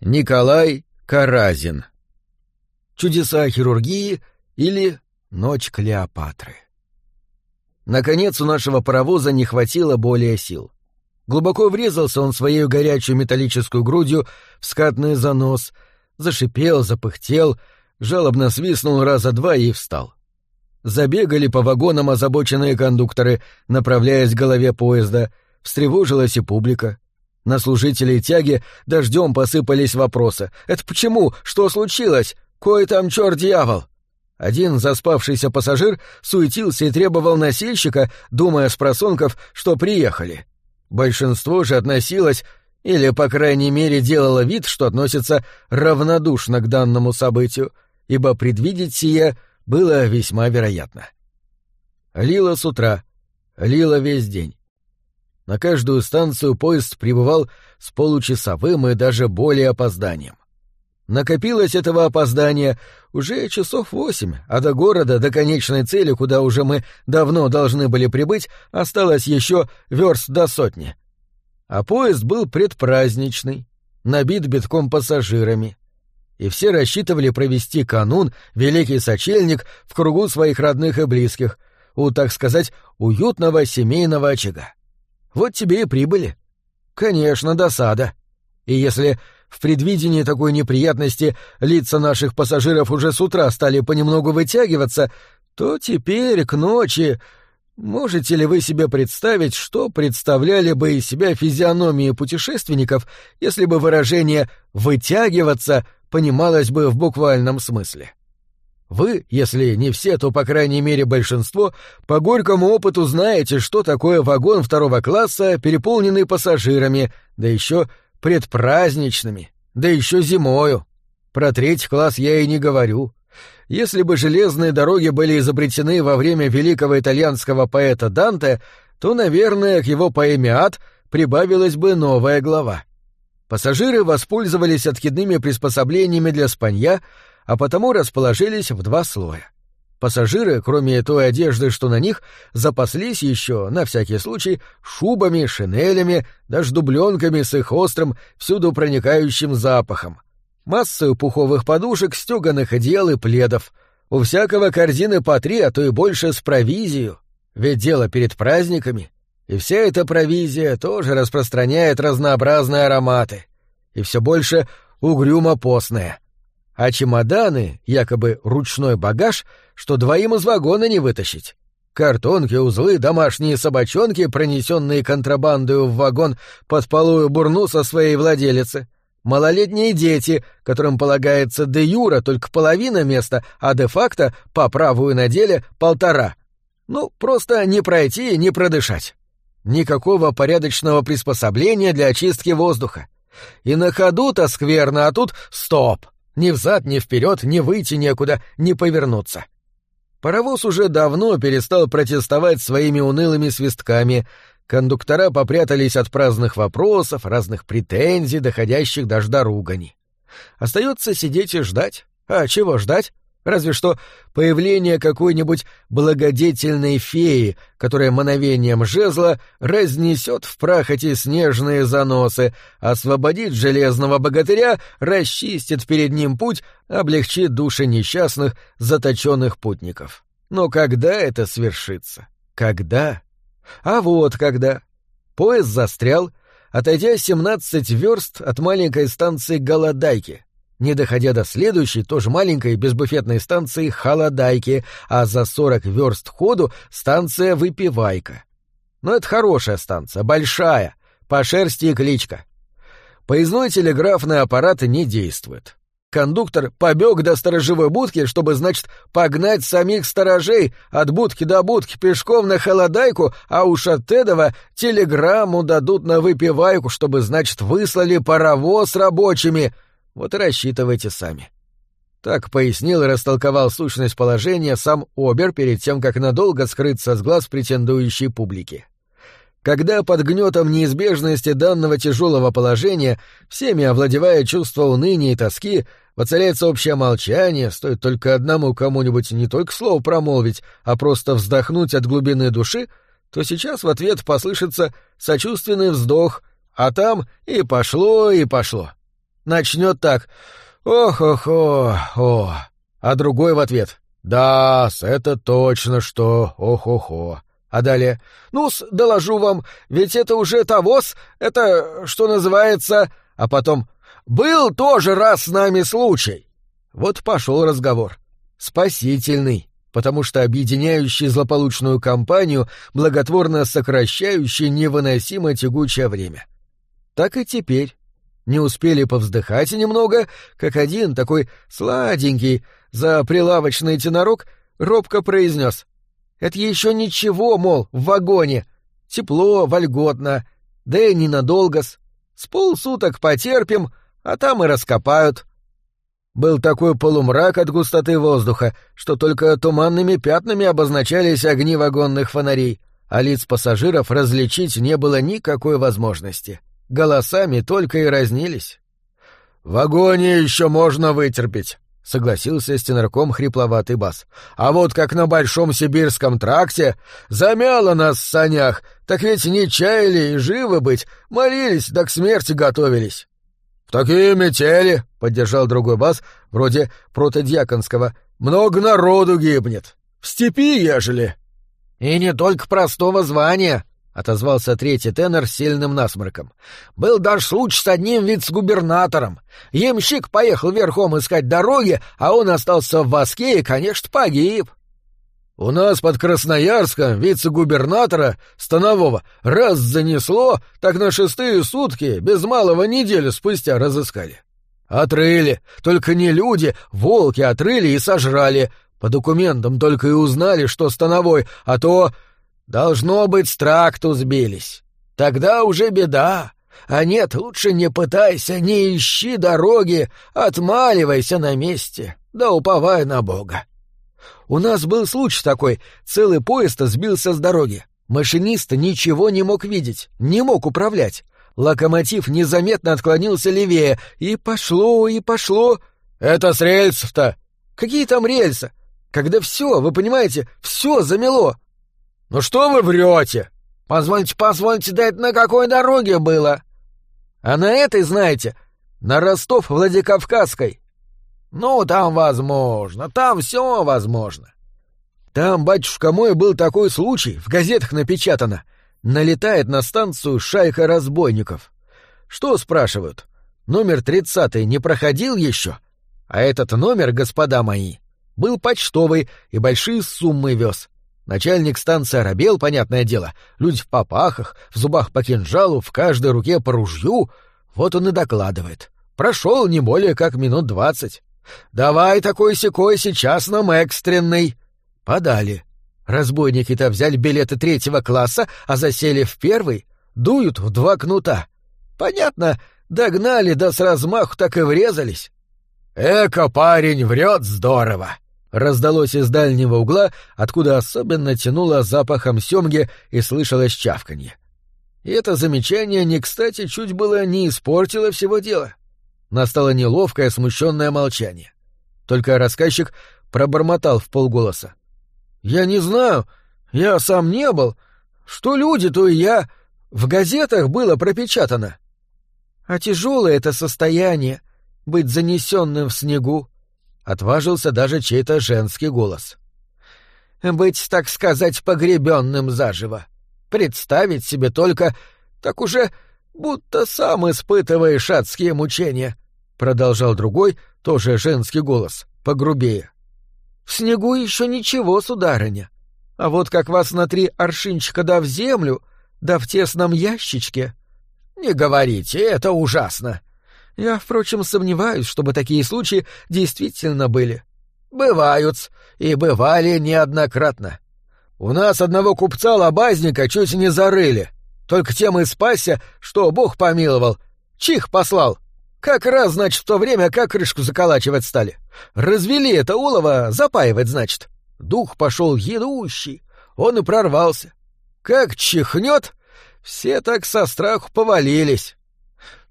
Николай Каразин. Чудеса хирургии или Ночь Клеопатры. Наконец у нашего паровоза не хватило более сил. Глубоко врезался он своей горячую металлическую грудью в скатный занос, зашипел, запыхтел, жалобно свистнул раза два и встал. Забегали по вагонам озабоченные кондукторы, направляясь к голове поезда, встревожилась и публика. На служителей тяги дождем посыпались вопросы. «Это почему? Что случилось? Кой там черт-дьявол?» Один заспавшийся пассажир суетился и требовал носильщика, думая с просонков, что приехали. Большинство же относилось, или, по крайней мере, делало вид, что относится равнодушно к данному событию, ибо предвидеть сие было весьма вероятно. Лило с утра, лило весь день. На каждую станцию поезд прибывал с получасовым и даже более опозданием. Накопилось этого опоздания уже часов восемь, а до города, до конечной цели, куда уже мы давно должны были прибыть, осталось еще верст до сотни. А поезд был предпраздничный, набит битком пассажирами. И все рассчитывали провести канун, великий сочельник, в кругу своих родных и близких, у, так сказать, уютного семейного очага. Вот тебе и прибыли. Конечно, досада. И если в предвидении такой неприятности лица наших пассажиров уже с утра стали понемногу вытягиваться, то теперь к ночи... Можете ли вы себе представить, что представляли бы из себя физиономии путешественников, если бы выражение «вытягиваться» понималось бы в буквальном смысле? — вы, если не все, то, по крайней мере, большинство, по горькому опыту знаете, что такое вагон второго класса, переполненный пассажирами, да еще предпраздничными, да еще зимою. Про третий класс я и не говорю. Если бы железные дороги были изобретены во время великого итальянского поэта Данте, то, наверное, к его поэме «Ад» прибавилась бы новая глава. Пассажиры воспользовались откидными приспособлениями для спанья, а потому расположились в два слоя. Пассажиры, кроме той одежды, что на них, запаслись еще, на всякий случай, шубами, шинелями, даже дубленками с их острым, всюду проникающим запахом, массою пуховых подушек, стеганых одеял и пледов. У всякого корзины по три, а то и больше с провизией. Ведь дело перед праздниками. И вся эта провизия тоже распространяет разнообразные ароматы. И все больше угрюмо-постная а чемоданы, якобы ручной багаж, что двоим из вагона не вытащить. Картонки, узлы, домашние собачонки, пронесенные контрабандою в вагон под полую бурну со своей владелицы. Малолетние дети, которым полагается де юра только половина места, а де-факто по правую на деле полтора. Ну, просто не пройти, не продышать. Никакого порядочного приспособления для очистки воздуха. И на ходу-то скверно, а тут стоп. Ни взад, ни вперед, ни выйти некуда, ни повернуться. Паровоз уже давно перестал протестовать своими унылыми свистками. Кондуктора попрятались от праздных вопросов, разных претензий, доходящих даже до ругани. Остается сидеть и ждать. А чего ждать? Разве что появление какой-нибудь благодетельной феи, которая мановением жезла разнесет в прах эти снежные заносы, освободит железного богатыря, расчистит перед ним путь, облегчит души несчастных, заточенных путников. Но когда это свершится? Когда? А вот когда. Поезд застрял, отойдя семнадцать верст от маленькой станции Голодайки, не доходя до следующей, тоже маленькой безбуфетной станции Холодайки, а за сорок верст ходу станция Выпивайка. Но это хорошая станция, большая, по шерсти и кличка. Поездной телеграфный аппарат не действует. Кондуктор побег до сторожевой будки, чтобы, значит, погнать самих сторожей от будки до будки пешком на холодайку, а уж от этого телеграмму дадут на выпивайку, чтобы, значит, выслали паровоз рабочими — вот и рассчитывайте сами. Так пояснил и растолковал сущность положения сам Обер перед тем, как надолго скрыться с глаз претендующей публики. Когда под гнетом неизбежности данного тяжелого положения, всеми овладевая чувство уныния и тоски, воцаряется общее молчание, стоит только одному кому-нибудь не только слово промолвить, а просто вздохнуть от глубины души, то сейчас в ответ послышится сочувственный вздох, а там и пошло, и пошло. Начнет так «Ох-охо-о», а другой в ответ «Да, это точно что, ох-охо». А далее «Ну-с, доложу вам, ведь это уже тавос, это, что называется...» А потом «Был тоже раз с нами случай». Вот пошел разговор. Спасительный, потому что объединяющий злополучную компанию, благотворно сокращающий невыносимо тягучее время. Так и теперь. Не успели повздыхать немного, как один такой сладенький, за прилавочный тенорок, робко произнес. «Это еще ничего, мол, в вагоне. Тепло, вольготно, да и ненадолго-с. С полсуток потерпим, а там и раскопают». Был такой полумрак от густоты воздуха, что только туманными пятнами обозначались огни вагонных фонарей, а лиц пассажиров различить не было никакой возможности. Голосами только и разнились. «В вагоне еще можно вытерпеть», — согласился стенарком хрипловатый бас. «А вот как на Большом Сибирском тракте замяло нас в санях, так ведь не чаяли и живы быть, молились, да к смерти готовились». «В такие метели», — поддержал другой бас, вроде протодьяконского, — «много народу гибнет. В степи, ежели». «И не только простого звания», — отозвался третий тенор с сильным насморком. «Был даже случай с одним вице-губернатором. Ямщик поехал верхом искать дороги, а он остался в воске и, конечно, погиб». У нас под Красноярском вице-губернатора Станового раз занесло, так на шестые сутки, без малого недели спустя разыскали. Отрыли, только не люди, волки отрыли и сожрали. По документам только и узнали, что Становой, а то... Должно быть, с тракту сбились. Тогда уже беда. А нет, лучше не пытайся, не ищи дороги, отмаливайся на месте, да уповай на Бога. У нас был случай такой, целый поезд сбился с дороги. Машинист ничего не мог видеть, не мог управлять. Локомотив незаметно отклонился левее, и пошло, и пошло. Это с рельсов-то. Какие там рельсы? Когда все, вы понимаете, все замело. Ну что вы врете? Позвольте, позвольте, да это на какой дороге было? А на этой, знаете, на Ростов-Владикавказской. «Ну, там возможно, там все возможно». «Там, батюшка мой, был такой случай, в газетах напечатано. Налетает на станцию шайка разбойников. Что, спрашивают, номер тридцатый не проходил еще? А этот номер, господа мои, был почтовый и большие суммы вез». Начальник станции оробел, понятное дело. Люди в попахах, в зубах по кинжалу, в каждой руке по ружью. Вот он и докладывает. Прошел не более как минут двадцать. «Давай такой-сякой, сейчас нам экстренный». Подали. Разбойники-то взяли билеты третьего класса, а засели в первый, дуют в два кнута. Понятно, догнали, да с размаху так и врезались. «Эко, парень, врет здорово!» Раздалось из дальнего угла, откуда особенно тянуло запахом семги и слышалось чавканье. И это замечание не кстати чуть было не испортило всего дела. Настало неловкое, смущенное молчание. Только рассказчик пробормотал в полголоса. «Я не знаю, я сам не был. Что люди, то и я. В газетах было пропечатано». «А тяжелое это состояние — быть занесенным в снегу», — отважился даже чей-то женский голос. «Быть, так сказать, погребенным заживо. Представить себе только, так уже будто сам испытываешь адские мучения», — продолжал другой, тоже женский голос, погрубее. — В снегу еще ничего, сударыня. А вот как вас на три аршинчика да в землю, да в тесном ящичке... — Не говорите, это ужасно. Я, впрочем, сомневаюсь, чтобы такие случаи действительно были. — Бывают, и бывали неоднократно. У нас одного купца-лобазника чуть не зарыли. Только тем и спасся, что Бог помиловал. Чих послал. Как раз, значит, в то время, как крышку заколачивать стали. Развели это олово, запаивать, значит. Дух пошел едущий, он и прорвался. Как чихнет, все так со страху повалились.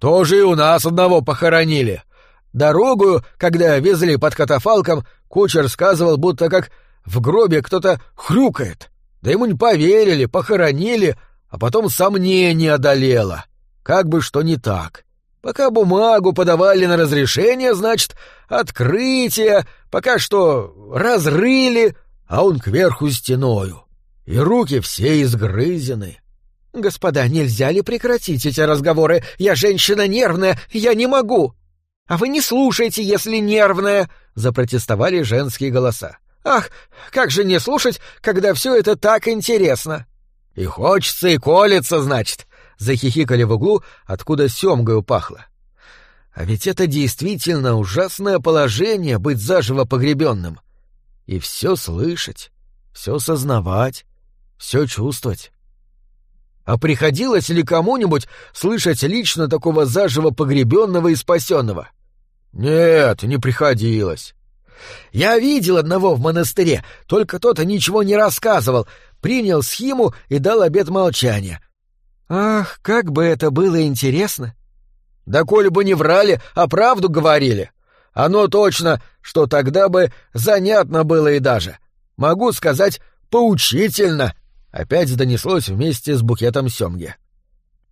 Тоже и у нас одного похоронили. Дорогу, когда везли под катафалком, кучер сказывал, будто как в гробе кто-то хрюкает. Да ему не поверили, похоронили, а потом сомнение одолело. Как бы что не так. Пока бумагу подавали на разрешение, значит, открытие, пока что разрыли, а он кверху стеною. И руки все изгрызены. «Господа, нельзя ли прекратить эти разговоры? Я женщина нервная, я не могу!» «А вы не слушайте, если нервная!» — запротестовали женские голоса. «Ах, как же не слушать, когда все это так интересно!» «И хочется, и колется, значит!» — захихикали в углу, откуда семгою пахло. А ведь это действительно ужасное положение быть заживо погребенным. И все слышать, все сознавать, все чувствовать. А приходилось ли кому-нибудь слышать лично такого заживо погребенного и спасенного? Нет, не приходилось. Я видел одного в монастыре, только тот ничего не рассказывал, принял схему и дал обет молчания. Ах, как бы это было интересно! Да коли бы не врали, а правду говорили. Оно точно, что тогда бы занятно было и даже. Могу сказать, поучительно. Опять донеслось вместе с букетом семги.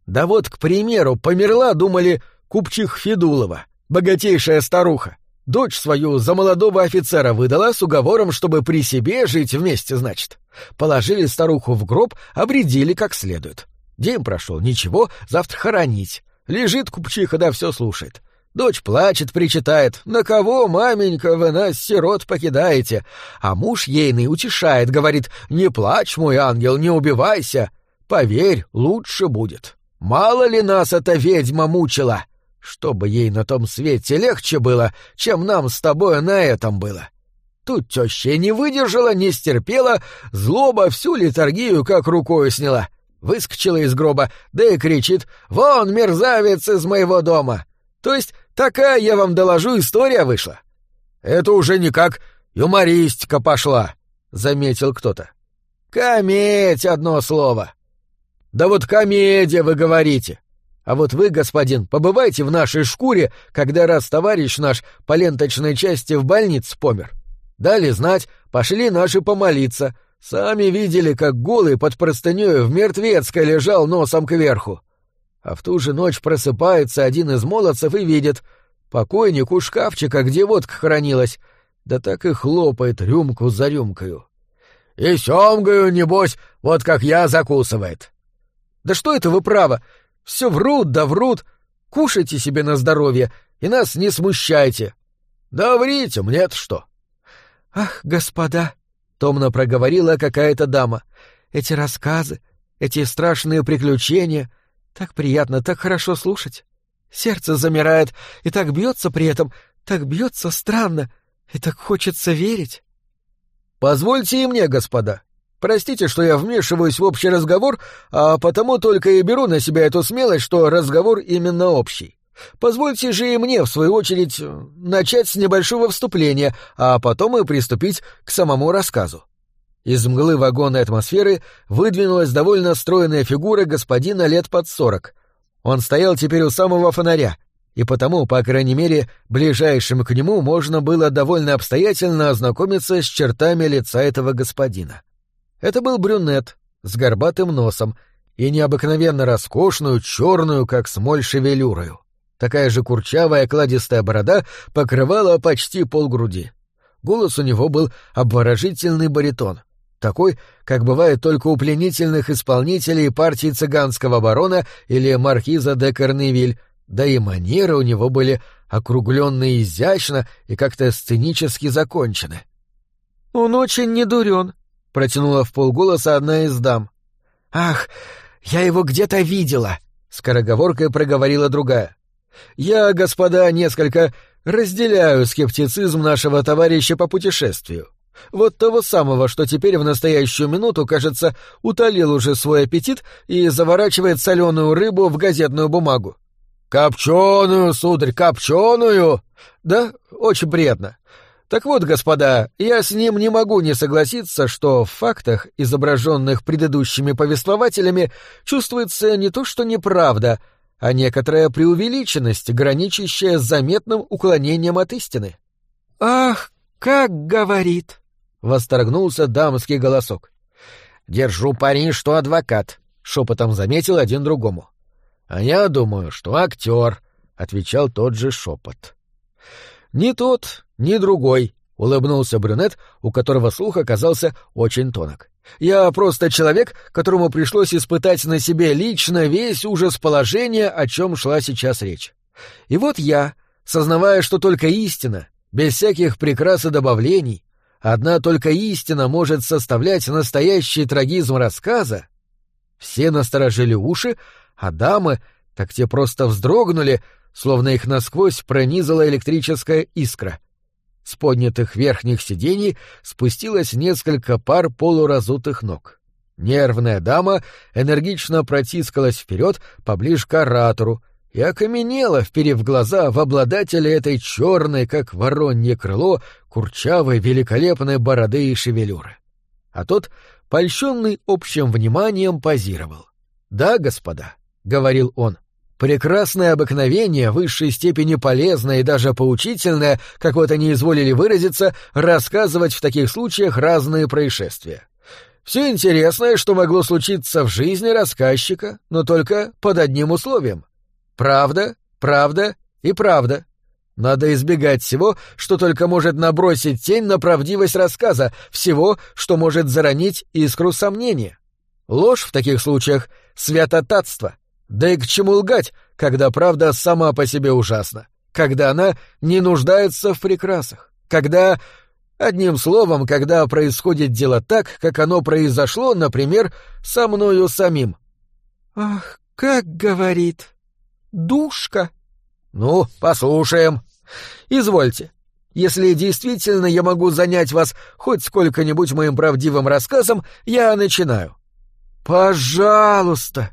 Да вот, к примеру, померла, думали, купчих Федулова, богатейшая старуха. Дочь свою за молодого офицера выдала с уговором, чтобы при себе жить вместе, значит. Положили старуху в гроб, обредили как следует. День прошел, ничего, завтра хоронить. Лежит купчиха, да все слушает. Дочь плачет, причитает. «На кого, маменька, вы нас, сирот, покидаете?» А муж ейный утешает, говорит, «Не плачь, мой ангел, не убивайся. Поверь, лучше будет. Мало ли нас эта ведьма мучила. Чтобы ей на том свете легче было, чем нам с тобой на этом было». Тут теща не выдержала, не стерпела, злоба всю литургию как рукой сняла. Выскочила из гроба, да и кричит «Вон, мерзавец из моего дома!» То есть такая, я вам доложу, история вышла. Это уже никак юмористика пошла, заметил кто-то. Комедь одно слово. Да вот комедия вы говорите. А вот вы, господин, побывайте в нашей шкуре, когда раз товарищ наш по ленточной части в больнице помер. Дали знать, пошли наши помолиться. Сами видели, как голый под простынёю в мертвецкой лежал носом кверху. А в ту же ночь просыпается один из молодцев и видит. Покойник у шкафчика, где водка хранилась, да так и хлопает рюмку за рюмкою. И семгою, небось, вот как я закусывает. Да что это вы право? Все врут да врут. Кушайте себе на здоровье и нас не смущайте. Да врите, мне-то что. Ах, господа, томно проговорила какая-то дама. Эти рассказы, эти страшные приключения — так приятно, так хорошо слушать. Сердце замирает, и так бьется при этом, так бьется странно, и так хочется верить. Позвольте и мне, господа. Простите, что я вмешиваюсь в общий разговор, а потому только и беру на себя эту смелость, что разговор именно общий. Позвольте же и мне, в свою очередь, начать с небольшого вступления, а потом и приступить к самому рассказу. Из мглы вагонной атмосферы выдвинулась довольно стройная фигура господина лет под сорок. Он стоял теперь у самого фонаря, и потому, по крайней мере, ближайшим к нему можно было довольно обстоятельно ознакомиться с чертами лица этого господина. Это был брюнет с горбатым носом и необыкновенно роскошную, черную, как смоль, шевелюрою. Такая же курчавая кладистая борода покрывала почти полгруди. Голос у него был обворожительный баритон — такой, как бывает только у пленительных исполнителей партии цыганского барона или маркиза де Корневиль, да и манеры у него были округленные изящно и как-то сценически закончены. «Он очень недурен», — протянула в полголоса одна из дам. «Ах, я его где-то видела», — скороговоркой проговорила другая. «Я, господа, несколько разделяю скептицизм нашего товарища по путешествию. Вот того самого, что теперь в настоящую минуту, кажется, утолил уже свой аппетит и заворачивает соленую рыбу в газетную бумагу. «Копченую, сударь, копченую!» «Да, очень приятно. Так вот, господа, я с ним не могу не согласиться, что в фактах, изображенных предыдущими повествователями, чувствуется не то что неправда, а некоторая преувеличенность, граничащая с заметным уклонением от истины». «Ах, как говорит!» — восторгнулся дамский голосок. «Держу пари, что адвокат», — шепотом заметил один другому. «А я думаю, что актер. отвечал тот же шепот. Ни тот, ни другой, улыбнулся брюнет, у которого слух оказался очень тонок. Я просто человек, которому пришлось испытать на себе лично весь ужас положения, о чем шла сейчас речь. И вот я, сознавая, что только истина, без всяких прикрас и добавлений, одна только истина может составлять настоящий трагизм рассказа, все насторожили уши, а дамы, так те просто вздрогнули, словно их насквозь пронизала электрическая искра. С поднятых верхних сидений спустилось несколько пар полуразутых ног. Нервная дама энергично протискалась вперед поближе к оратору и окаменела, вперев глаза в обладателя этой черной, как воронье крыло, курчавой великолепной бороды и шевелюры. А тот, польщенный общим вниманием, позировал. «Да, господа», — говорил он, Прекрасное обыкновение, высшей степени полезное и даже поучительное, как вот они изволили выразиться, рассказывать в таких случаях разные происшествия. Все интересное, что могло случиться в жизни рассказчика, но только под одним условием. Правда, правда и правда. Надо избегать всего, что только может набросить тень на правдивость рассказа, всего, что может заронить искру сомнения. Ложь в таких случаях — святотатство, да и к чему лгать, когда правда сама по себе ужасна, когда она не нуждается в прекрасах, когда... Одним словом, когда происходит дело так, как оно произошло, например, со мною самим. «Ах, как говорит! Душка!» «Ну, послушаем. Извольте. Если действительно я могу занять вас хоть сколько-нибудь моим правдивым рассказом, я начинаю». «Пожалуйста!»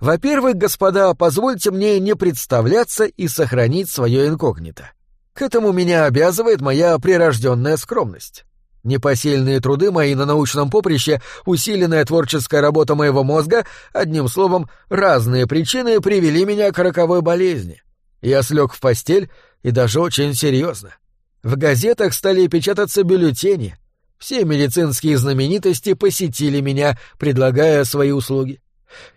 Во-первых, господа, позвольте мне не представляться и сохранить свое инкогнито. К этому меня обязывает моя прирожденная скромность. Непосильные труды мои на научном поприще, усиленная творческая работа моего мозга, одним словом, разные причины привели меня к роковой болезни. Я слег в постель, и даже очень серьезно. В газетах стали печататься бюллетени. Все медицинские знаменитости посетили меня, предлагая свои услуги.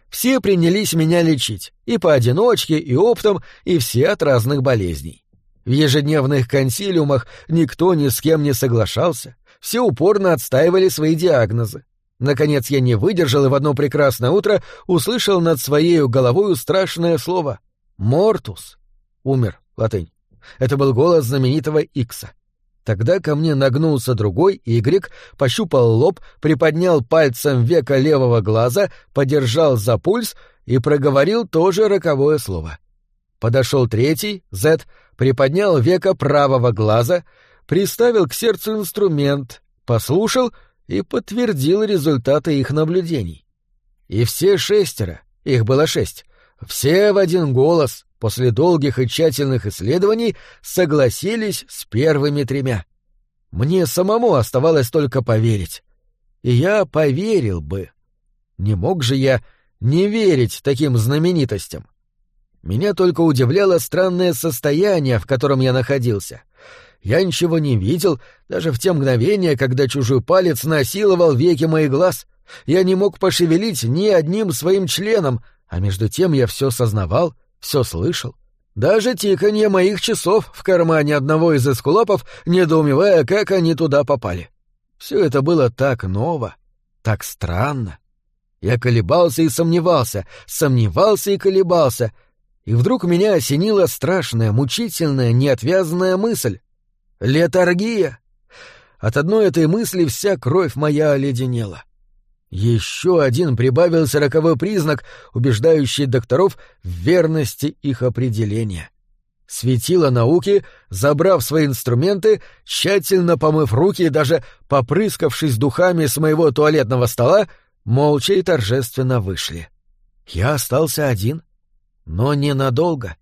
Все принялись меня лечить, и поодиночке, и оптом, и все от разных болезней. В ежедневных консилиумах никто ни с кем не соглашался, все упорно отстаивали свои диагнозы. Наконец я не выдержал и в одно прекрасное утро услышал над своей головой страшное слово «Мортус». Умер, латынь. Это был голос знаменитого Икса. Тогда ко мне нагнулся другой Y, пощупал лоб, приподнял пальцем века левого глаза, подержал за пульс и проговорил тоже роковое слово. Подошел третий, Z, приподнял века правого глаза, приставил к сердцу инструмент, послушал и подтвердил результаты их наблюдений. И все шестеро, их было шесть, все в один голос, после долгих и тщательных исследований согласились с первыми тремя. Мне самому оставалось только поверить. И я поверил бы. Не мог же я не верить таким знаменитостям. Меня только удивляло странное состояние, в котором я находился. Я ничего не видел, даже в те мгновения, когда чужой палец насиловал веки моих глаз. Я не мог пошевелить ни одним своим членом, а между тем я все сознавал — все слышал. Даже тиканье моих часов в кармане одного из эскулапов, недоумевая, как они туда попали. Все это было так ново, так странно. Я колебался и сомневался, сомневался и колебался, и вдруг меня осенила страшная, мучительная, неотвязанная мысль. Летаргия! От одной этой мысли вся кровь моя оледенела. Еще один прибавился роковой признак, убеждающий докторов в верности их определения. Светило науки, забрав свои инструменты, тщательно помыв руки и даже попрыскавшись духами с моего туалетного стола, молча и торжественно вышли. Я остался один, но ненадолго.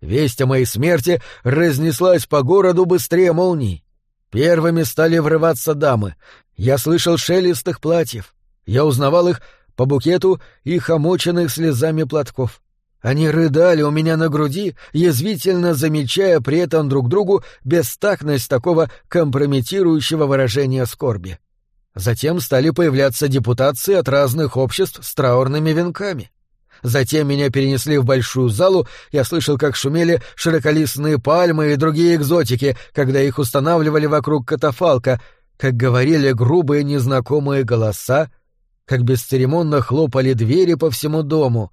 Весть о моей смерти разнеслась по городу быстрее молний. Первыми стали врываться дамы. Я слышал шелест их платьев. Я узнавал их по букету их омоченных слезами платков. Они рыдали у меня на груди, язвительно замечая при этом друг другу бестактность такого компрометирующего выражения скорби. Затем стали появляться депутации от разных обществ с траурными венками. Затем меня перенесли в большую залу, я слышал, как шумели широколистные пальмы и другие экзотики, когда их устанавливали вокруг катафалка, как говорили грубые незнакомые голоса, как бесцеремонно хлопали двери по всему дому,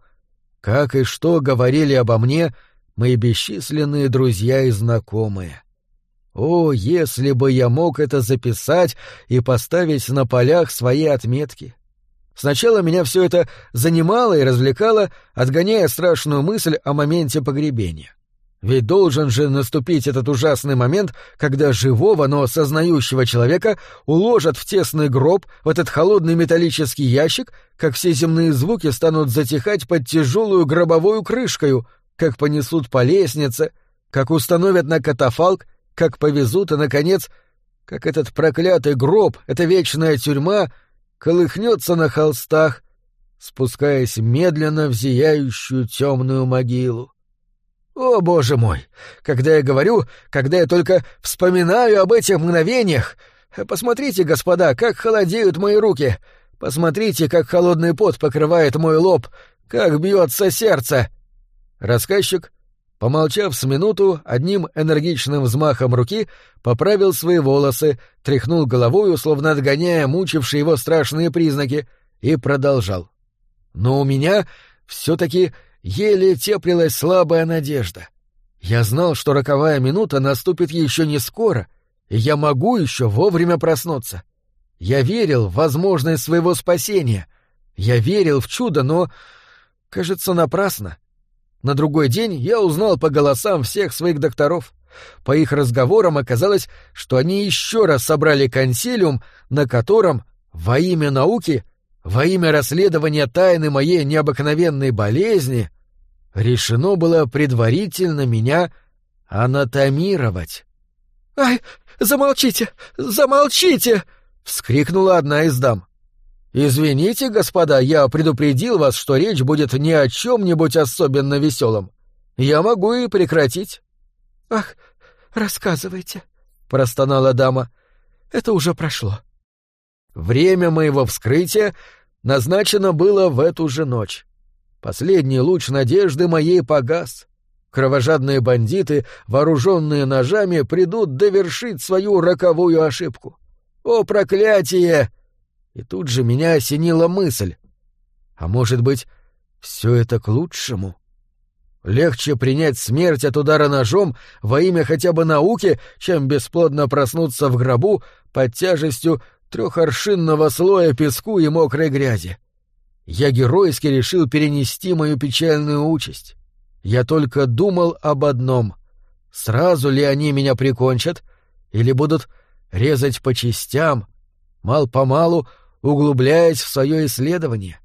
как и что говорили обо мне мои бесчисленные друзья и знакомые. О, если бы я мог это записать и поставить на полях свои отметки! Сначала меня все это занимало и развлекало, отгоняя страшную мысль о моменте погребения. Ведь должен же наступить этот ужасный момент, когда живого, но сознающего человека уложат в тесный гроб, в этот холодный металлический ящик, как все земные звуки станут затихать под тяжелую гробовую крышкою, как понесут по лестнице, как установят на катафалк, как повезут и, наконец, как этот проклятый гроб, эта вечная тюрьма — колыхнется на холстах, спускаясь медленно в зияющую темную могилу. О, боже мой! Когда я говорю, когда я только вспоминаю об этих мгновениях, посмотрите, господа, как холодеют мои руки, посмотрите, как холодный пот покрывает мой лоб, как бьется сердце. Рассказчик Помолчав с минуту, одним энергичным взмахом руки поправил свои волосы, тряхнул головою, словно отгоняя мучившие его страшные признаки, и продолжал. Но у меня все-таки еле теплилась слабая надежда. Я знал, что роковая минута наступит еще не скоро, и я могу еще вовремя проснуться. Я верил в возможность своего спасения. Я верил в чудо, но, кажется, напрасно. — на другой день я узнал по голосам всех своих докторов. По их разговорам оказалось, что они еще раз собрали консилиум, на котором во имя науки, во имя расследования тайны моей необыкновенной болезни, решено было предварительно меня анатомировать. «Ай, замолчите! Замолчите!» — вскрикнула одна из дам. «Извините, господа, я предупредил вас, что речь будет не о чем-нибудь особенно веселом. Я могу и прекратить». «Ах, рассказывайте», — простонала дама. «Это уже прошло». Время моего вскрытия назначено было в эту же ночь. Последний луч надежды моей погас. Кровожадные бандиты, вооруженные ножами, придут довершить свою роковую ошибку. О, проклятие! И тут же меня осенила мысль. А может быть, все это к лучшему? Легче принять смерть от удара ножом во имя хотя бы науки, чем бесплодно проснуться в гробу под тяжестью трехоршинного слоя песку и мокрой грязи. Я геройски решил перенести мою печальную участь. Я только думал об одном — сразу ли они меня прикончат или будут резать по частям, мал-помалу углубляясь в свое исследование.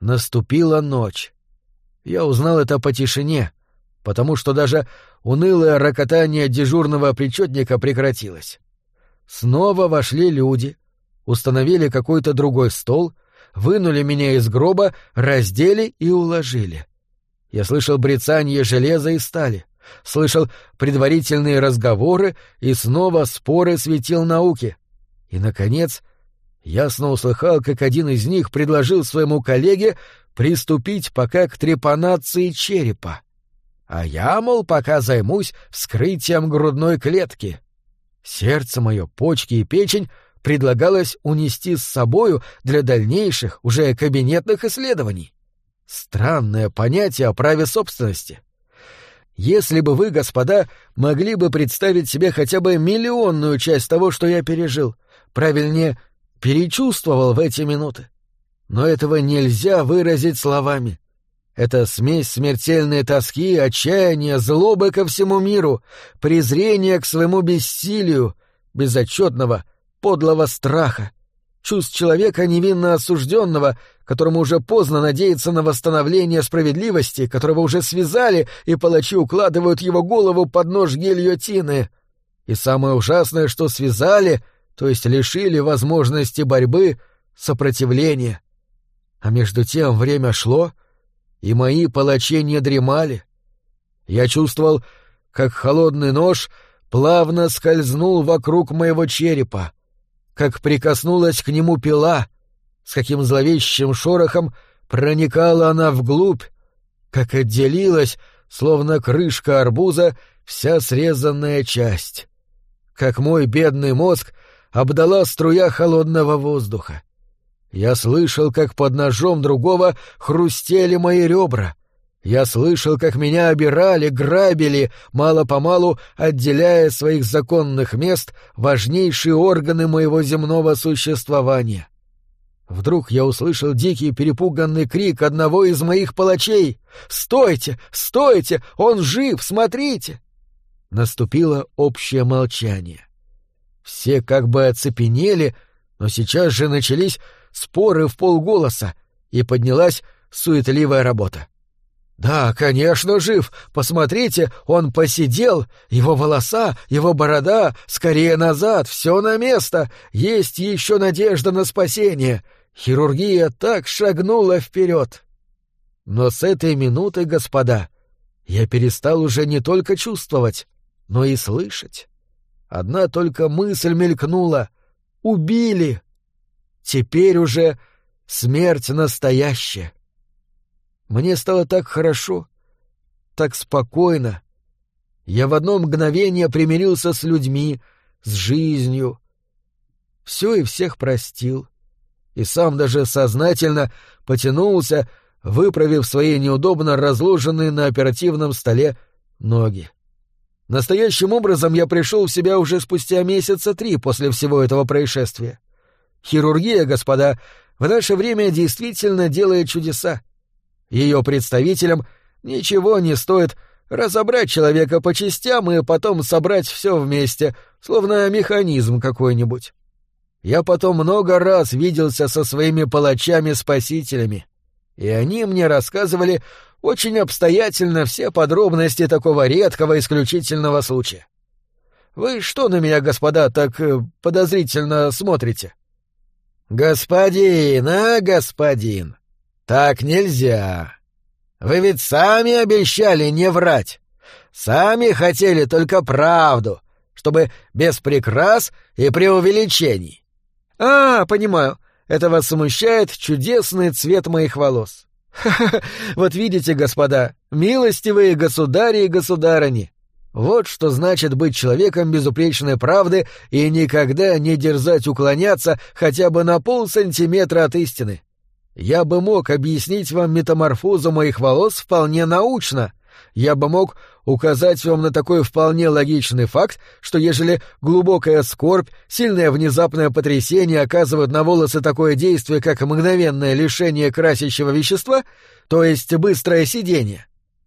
Наступила ночь. Я узнал это по тишине, потому что даже унылое рокотание дежурного причетника прекратилось. Снова вошли люди, установили какой-то другой стол, вынули меня из гроба, раздели и уложили. Я слышал брецание железа и стали, слышал предварительные разговоры и снова споры светил науки. И, наконец, — ясно услыхал, как один из них предложил своему коллеге приступить пока к трепанации черепа. А я, мол, пока займусь вскрытием грудной клетки. Сердце мое, почки и печень предлагалось унести с собою для дальнейших, уже кабинетных исследований. Странное понятие о праве собственности. Если бы вы, господа, могли бы представить себе хотя бы миллионную часть того, что я пережил, правильнее, перечувствовал в эти минуты. Но этого нельзя выразить словами. Это смесь смертельной тоски, отчаяния, злобы ко всему миру, презрения к своему бессилию, безотчетного, подлого страха, чувств человека невинно осужденного, которому уже поздно надеяться на восстановление справедливости, которого уже связали, и палачи укладывают его голову под нож гильотины. И самое ужасное, что связали — то есть лишили возможности борьбы, сопротивления. А между тем время шло, и мои палачи не дремали. Я чувствовал, как холодный нож плавно скользнул вокруг моего черепа, как прикоснулась к нему пила, с каким зловещим шорохом проникала она вглубь, как отделилась, словно крышка арбуза, вся срезанная часть. Как мой бедный мозг обдала струя холодного воздуха. Я слышал, как под ножом другого хрустели мои ребра. Я слышал, как меня обирали, грабили, мало-помалу отделяя своих законных мест важнейшие органы моего земного существования. Вдруг я услышал дикий перепуганный крик одного из моих палачей. «Стойте! Стойте! Он жив! Смотрите!» Наступило общее молчание. Все как бы оцепенели, но сейчас же начались споры в полголоса, и поднялась суетливая работа. «Да, конечно, жив. Посмотрите, он посидел. Его волоса, его борода, скорее назад, все на место. Есть еще надежда на спасение. Хирургия так шагнула вперед. Но с этой минуты, господа, я перестал уже не только чувствовать, но и слышать. Одна только мысль мелькнула — убили. Теперь уже смерть настоящая. Мне стало так хорошо, так спокойно. Я в одно мгновение примирился с людьми, с жизнью. Все и всех простил. И сам даже сознательно потянулся, выправив свои неудобно разложенные на оперативном столе ноги. Настоящим образом я пришел в себя уже спустя месяца три после всего этого происшествия. Хирургия, господа, в наше время действительно делает чудеса. Ее представителям ничего не стоит разобрать человека по частям и потом собрать все вместе, словно механизм какой-нибудь. Я потом много раз виделся со своими палачами-спасителями, и они мне рассказывали очень обстоятельно все подробности такого редкого исключительного случая. Вы что на меня, господа, так э, подозрительно смотрите? Господин, а, господин, так нельзя. Вы ведь сами обещали не врать. Сами хотели только правду, чтобы без прикрас и преувеличений. А, понимаю. Это вас смущает чудесный цвет моих волос. Ха-ха, вот видите, господа, милостивые государи и государыни. Вот что значит быть человеком безупречной правды и никогда не дерзать уклоняться хотя бы на полсантиметра от истины. Я бы мог объяснить вам метаморфозу моих волос вполне научно. Я бы мог указать вам на такой вполне логичный факт, что ежели глубокая скорбь, сильное внезапное потрясение оказывают на волосы такое действие, как мгновенное лишение красящего вещества, то есть быстрое сидение,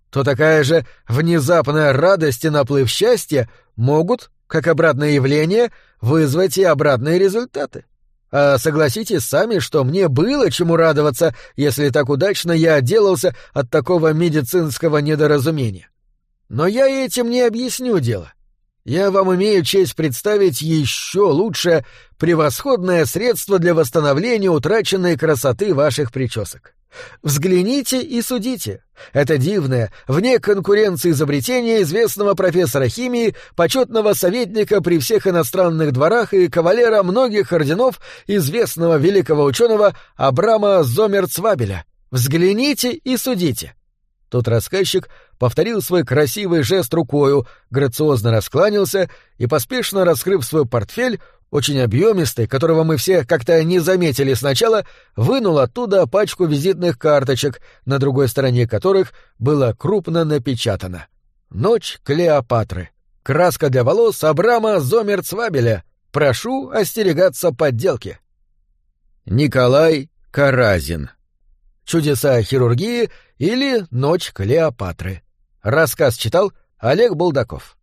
то такая же внезапная радость и наплыв счастья могут, как обратное явление, вызвать и обратные результаты. А согласитесь сами, что мне было чему радоваться, если так удачно я отделался от такого медицинского недоразумения. Но я этим не объясню дело. Я вам имею честь представить еще лучшее, превосходное средство для восстановления утраченной красоты ваших причесок. Взгляните и судите. Это дивное, вне конкуренции изобретение известного профессора химии, почетного советника при всех иностранных дворах и кавалера многих орденов, известного великого ученого Абрама Зомерцвабеля. Взгляните и судите. Тот рассказчик повторил свой красивый жест рукою, грациозно раскланялся и, поспешно раскрыв свой портфель, очень объемистый, которого мы все как-то не заметили сначала, вынул оттуда пачку визитных карточек, на другой стороне которых было крупно напечатано. «Ночь Клеопатры. Краска для волос Абрама Зомерцвабеля. Прошу остерегаться подделки». Николай Каразин. «Чудеса хирургии» или «Ночь Клеопатры». Рассказ читал Олег Булдаков.